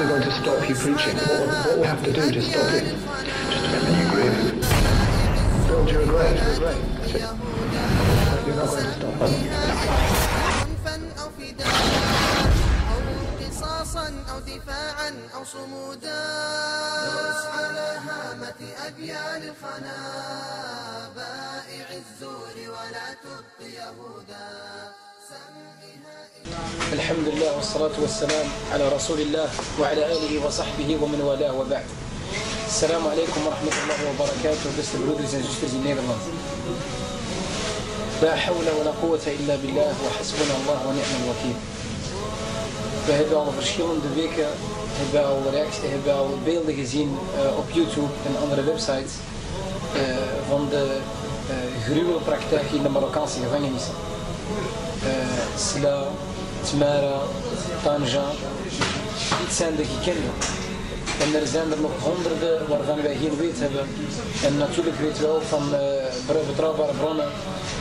actually going to stop you preaching? What, what will have to do to stop it? Just a new grave. Build your grave. You're not going to stop it. الحمد لله والصلاة والسلام على رسول الله وعلى آله وصحبه ومن والاه وبعد. السلام عليكم ورحمة الله وبركاته. Beste broeders en zusters in Nederland. لا حول ولا قوة إلا بالله وحسبنا الله ونعم الوكيل. We hebben al verschillende weken hebben al, hebben al beelden gezien uh, op YouTube en andere websites uh, van de uh, gruwelpraktijk in de Marokkaanse gevangenissen. Sla, Tmara, Tanja, dit zijn de gekende. En er zijn er nog honderden waarvan wij geen weet hebben. En natuurlijk weten we ook van uh, betrouwbare bronnen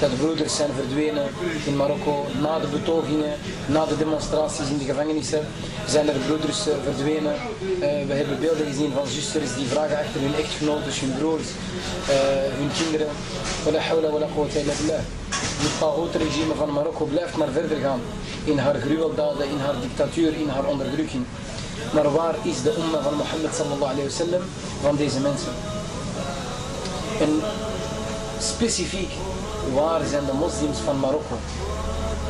dat de broeders zijn verdwenen in Marokko na de betogingen, na de demonstraties in de gevangenissen. Zijn er broeders uh, verdwenen. Uh, we hebben beelden gezien van zusters die vragen achter hun echtgenoten, hun broers, hun kinderen. Wala hawla wala quwwata illa billah. Het Tagout-regime van Marokko blijft maar verder gaan in haar gruweldaden, in haar dictatuur, in haar onderdrukking. Maar waar is de umma van Mohammed sallallahu alayhi wa sallam van deze mensen? En specifiek, waar zijn de moslims van Marokko?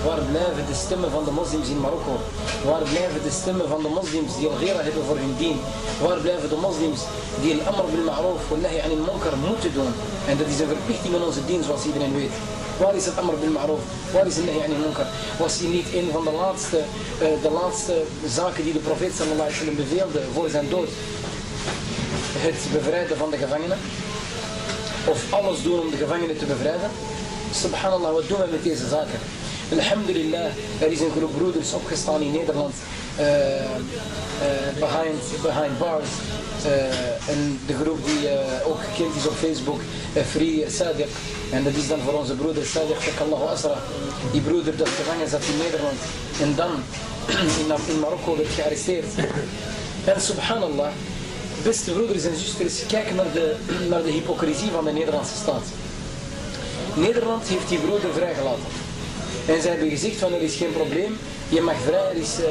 Waar blijven de stemmen van de moslims in Marokko? Waar blijven de stemmen van de moslims die al hebben voor hun dien? Waar blijven de moslims die al-amr bil ma'roof wa nahi anil munkar moeten doen? En dat is een verplichting in onze dien zoals iedereen weet. Waar is het amr bil ma'roof? Waar is het nahi anil munkar? Was hij niet een van de laatste, uh, de laatste zaken die de profeet sallallahu alaihi wasallam beveelde voor zijn dood? Het bevrijden van de gevangenen? Of alles doen om de gevangenen te bevrijden? Subhanallah, wat doen we met deze zaken? Alhamdulillah, er is een groep broeders opgestaan in Nederland uh, uh, behind, behind bars. Uh, en de groep die ook gekend is op Facebook, Free Sadiq. En dat is dan voor onze broeder Sadiq Takallahu Asra. Die broeder dat gevangen zat in Nederland. En dan in, in Marokko werd gearresteerd. En subhanallah, beste broeders en zusters, kijk naar de, naar de hypocrisie van de Nederlandse staat. Nederland heeft die broeder vrijgelaten. En zij hebben gezegd van er is geen probleem, je mag vrij, er is, uh,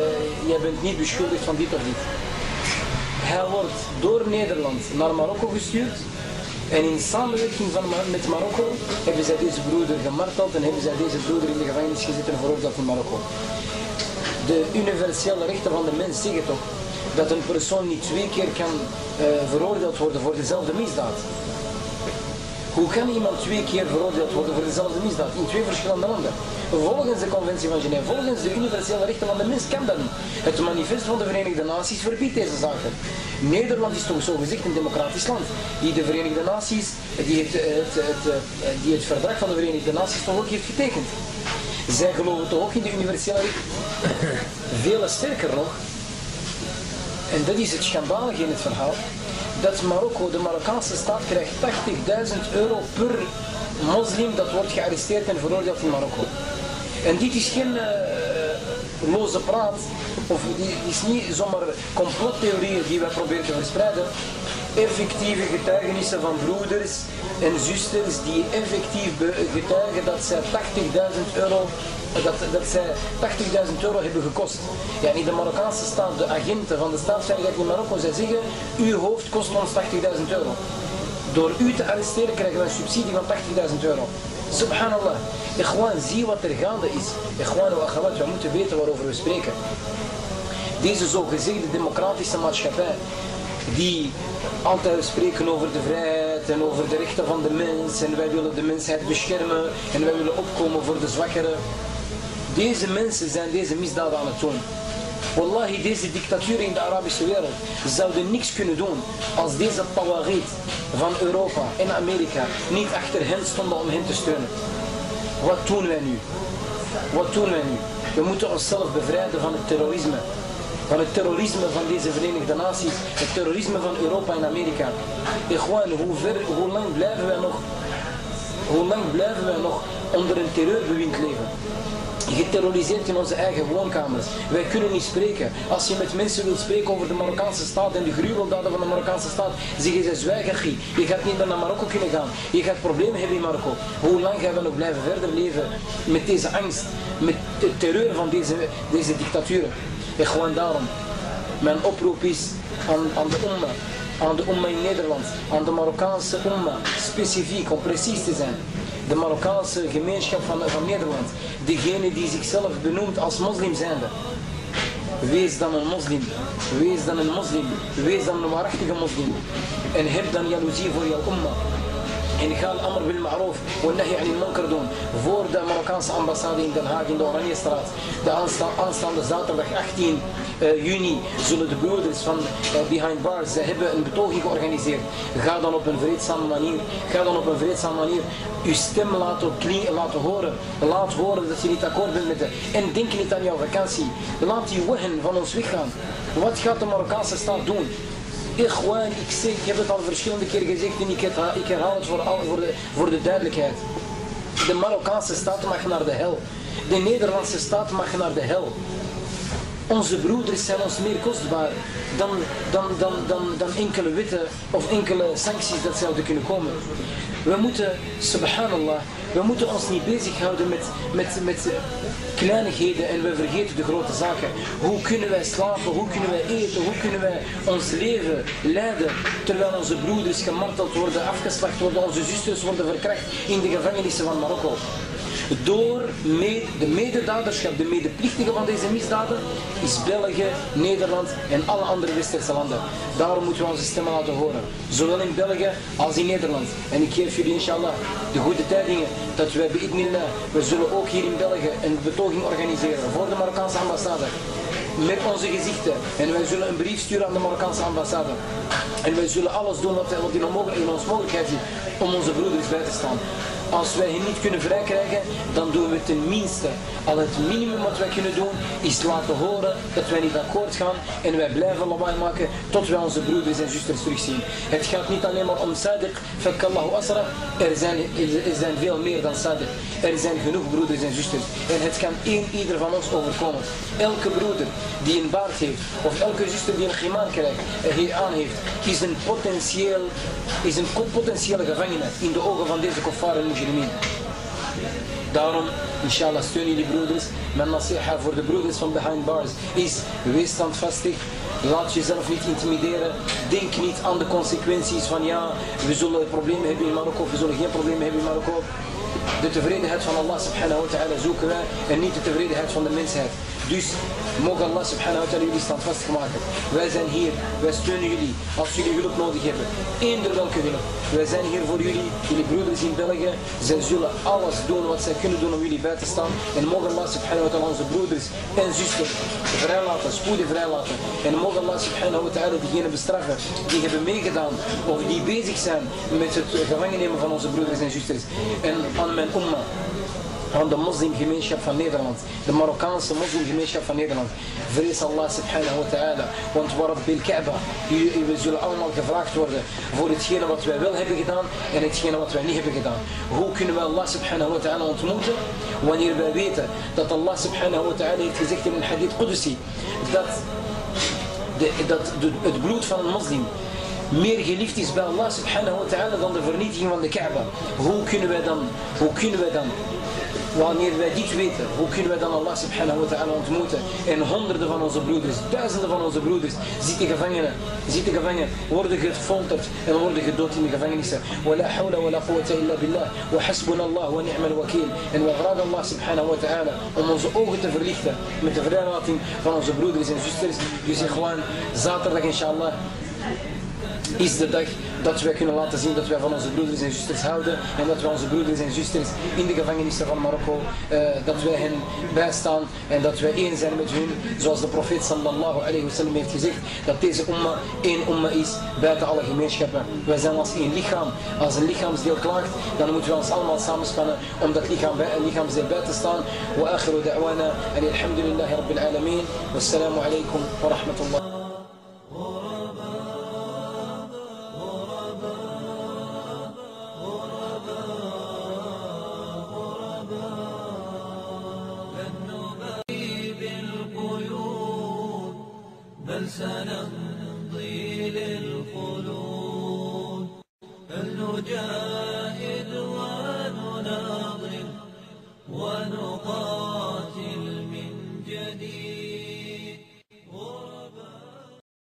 je bent niet beschuldigd van dit of dit. Hij wordt door Nederland naar Marokko gestuurd en in samenwerking van, met Marokko hebben zij deze broeder gemarteld en hebben zij deze broeder in de gevangenis gezet en veroordeeld in Marokko. De universele rechten van de mens zeggen toch dat een persoon niet twee keer kan uh, veroordeeld worden voor dezelfde misdaad. Hoe kan iemand twee keer veroordeeld worden voor dezelfde misdaad in twee verschillende landen? Volgens de conventie van Genève, volgens de universele rechten van de mens kan dat niet. Het manifest van de Verenigde Naties verbiedt deze zaken. Nederland is toch zo gezegd een democratisch land. Die de Verenigde Naties, die het, het, het, die het verdrag van de Verenigde Naties toch ook heeft getekend. Zij geloven toch ook in de universele rechten. Veel sterker nog, en dat is het schandalige in het verhaal, dat Marokko, de Marokkaanse staat, krijgt 80.000 euro per moslim dat wordt gearresteerd en veroordeeld in Marokko. En dit is geen uh, loze praat, of dit is niet zomaar complottheorieën die wij proberen te verspreiden. Effectieve getuigenissen van broeders en zusters die effectief getuigen dat zij 80.000 euro dat, dat zij 80.000 euro hebben gekost. Ja, in de Marokkaanse staat, de agenten van de staatsveiligheid in Marokko, zij zeggen, uw hoofd kost ons 80.000 euro. Door u te arresteren krijgen we een subsidie van 80.000 euro. Subhanallah. Gewoon zie wat er gaande is. Wa akhawat, we moeten weten waarover we spreken. Deze zogezegde democratische maatschappij, die altijd spreken over de vrijheid en over de rechten van de mens en wij willen de mensheid beschermen en wij willen opkomen voor de zwakkeren. Deze mensen zijn deze misdaden aan het doen. Wallahi, deze dictaturen in de Arabische wereld zouden niks kunnen doen als deze tawagit van Europa en Amerika niet achter hen stonden om hen te steunen. Wat doen wij nu? Wat doen wij nu? We moeten onszelf bevrijden van het terrorisme. Van het terrorisme van deze Verenigde Naties. Het terrorisme van Europa en Amerika. Gewoon, hoe, ver, hoe lang blijven wij nog... Hoe lang blijven wij nog onder een terreurbewind leven? geterroriseerd in onze eigen woonkamers. Wij kunnen niet spreken. Als je met mensen wilt spreken over de Marokkaanse staat en de gruweldaden van de Marokkaanse staat, zeggen ze zwijgen, je gaat niet naar Marokko kunnen gaan. Je gaat problemen hebben in Marokko. Hoe lang gaan we nog blijven verder leven met deze angst, met de terreur van deze, deze dictaturen? Gewoon daarom, mijn oproep is aan, de umma, aan de umma in Nederland, aan de Marokkaanse umma, specifiek, om precies te zijn de Marokkaanse gemeenschap van, van Nederland, degene die zichzelf benoemt als moslim zijnde. Wees dan een moslim, wees dan een moslim, wees dan een waarachtige moslim. En heb dan jaloezie voor jouw umma. En ga al-amr bil ma'roof wa nahi anil munkar doen voor de Marokkaanse ambassade in Den Haag in de Oranjestraat. De aanstaande zaterdag 18 uh, juni zullen de broeders van uh, Behind Bars, ze hebben een betoging georganiseerd. Ga dan op een vreedzame manier, ga dan op een vreedzame manier uw stem laten, laten horen. Laat horen dat je niet akkoord bent met de... En denk niet aan jouw vakantie. Laat die wehen van ons weggaan. Wat gaat de Marokkaanse staat doen? Ikhwan, ik, zeg, ik heb het al verschillende keer gezegd en ik herhaal, ik herhaal het voor, voor, de, voor de duidelijkheid. De Marokkaanse staat mag naar de hel. De Nederlandse staat mag naar de hel. Onze broeders zijn ons meer kostbaar dan, dan, dan, dan, dan enkele wetten of enkele sancties dat zouden kunnen komen. We moeten, subhanallah, we moeten ons niet bezighouden met, met, met kleinigheden en we vergeten de grote zaken. Hoe kunnen wij slapen, hoe kunnen wij eten, hoe kunnen wij ons leven leiden? Terwijl onze broeders gemarteld worden, afgeslacht worden, onze zusters worden verkracht in de gevangenissen van Marokko door de mededaderschap, de medeplichtigen van deze misdaden, is België, Nederland en alle andere westerse landen. Daarom moeten we onze stemmen laten horen. Zowel in België als in Nederland. En ik geef jullie inshallah de goede tijdingen dat wij bi'idnillah, we zullen ook hier in België een betoging organiseren voor de Marokkaanse ambassade met onze gezichten. En wij zullen een brief sturen aan de Marokkaanse ambassade. En wij zullen alles doen wat in, in ons mogelijkheid zit om onze broeders bij te staan. Als wij hen niet kunnen vrijkrijgen, dan doen we tenminste al het minimum wat wij kunnen doen, is laten horen dat wij niet akkoord gaan en wij blijven lawaai maken tot wij onze broeders en zusters terugzien. Het gaat niet alleen maar om Sadiq, fakallahu asra, er zijn, er zijn veel meer dan Sadiq. Er zijn genoeg broeders en zusters en het kan één ieder van ons overkomen. Elke broeder die een baard heeft, of elke zuster die een chimaan krijgt, hier aan heeft, is een, potentieel, is een potentiële gevangene in de ogen van deze kuffar en mujrimin. Daarom, inshallah, steun jullie broeders. Mijn nasiha voor de broeders van Behind Bars is, wees standvastig. Laat jezelf niet intimideren. Denk niet aan de consequenties van ja, we zullen problemen hebben in Marokko, we zullen geen problemen hebben in Marokko. De tevredenheid van Allah subhanahu wa ta'ala zoeken wij en niet de tevredenheid van de mensheid. Dus mogen Allah subhanahu wa ta'ala jullie standvastig maken. Wij zijn hier, wij steunen jullie als jullie hulp nodig hebben. Eender welke hulp. Wij zijn hier voor jullie, jullie broeders in België. Zij zullen alles doen wat zij kunnen doen om jullie bij te staan. En mogen Allah subhanahu wa ta'ala onze broeders en zusters vrijlaten, spoedig vrijlaten. En mogen Allah subhanahu wa ta'ala diegenen bestraffen die hebben meegedaan of die bezig zijn met het gevangen nemen van onze broeders en zusters. En aan mijn de moslimgemeenschap van Nederland, de Marokkaanse moslimgemeenschap van Nederland. Vrees Allah subhanahu wa ta'ala, want warab bil Kaaba, we zullen allemaal gevraagd worden voor hetgene wat wij wel hebben gedaan en hetgene wat wij niet hebben gedaan. Hoe kunnen we Allah subhanahu wa ta'ala ontmoeten wanneer wij weten dat Allah subhanahu wa ta'ala heeft gezegd in een hadith Qudsi dat, de, dat de, het bloed van een moslim meer geliefd is bij Allah subhanahu wa ta'ala dan de vernietiging van de Kaaba. Hoe kunnen wij dan, hoe kunnen wij dan Wanneer wij dit weten, hoe kunnen wij dan Allah subhanahu wa ta'ala ontmoeten? En honderden van onze broeders, duizenden van onze broeders zitten gevangen, zitten gevangen, worden gefolterd en worden gedood in de gevangenissen. Wala quwwata illa billah. Wa hasbunallah wa ni'mal wakil. En we vragen Allah subhanahu wa ta'ala om onze ogen te verlichten met de vrijlating van onze broeders en zusters. Dus gewoon zaterdag inshallah is de dag dat wij kunnen laten zien dat wij van onze broeders en zusters houden en dat wij onze broeders en zusters in de gevangenissen van Marokko, uh, dat wij hen bijstaan en dat wij één zijn met hun, zoals de profeet sallallahu alayhi wasallam heeft gezegd, dat deze umma één umma is buiten alle gemeenschappen. Wij zijn als één lichaam. Als een lichaamsdeel klaagt, dan moeten we ons allemaal samenspannen om dat lichaam bij, lichaamsdeel bij te staan. Wa akhiru da'wana alhamdulillahi rabbil alamin. Wassalamu alaikum wa rahmatullah. سنمضي للخلود. فلنجاهد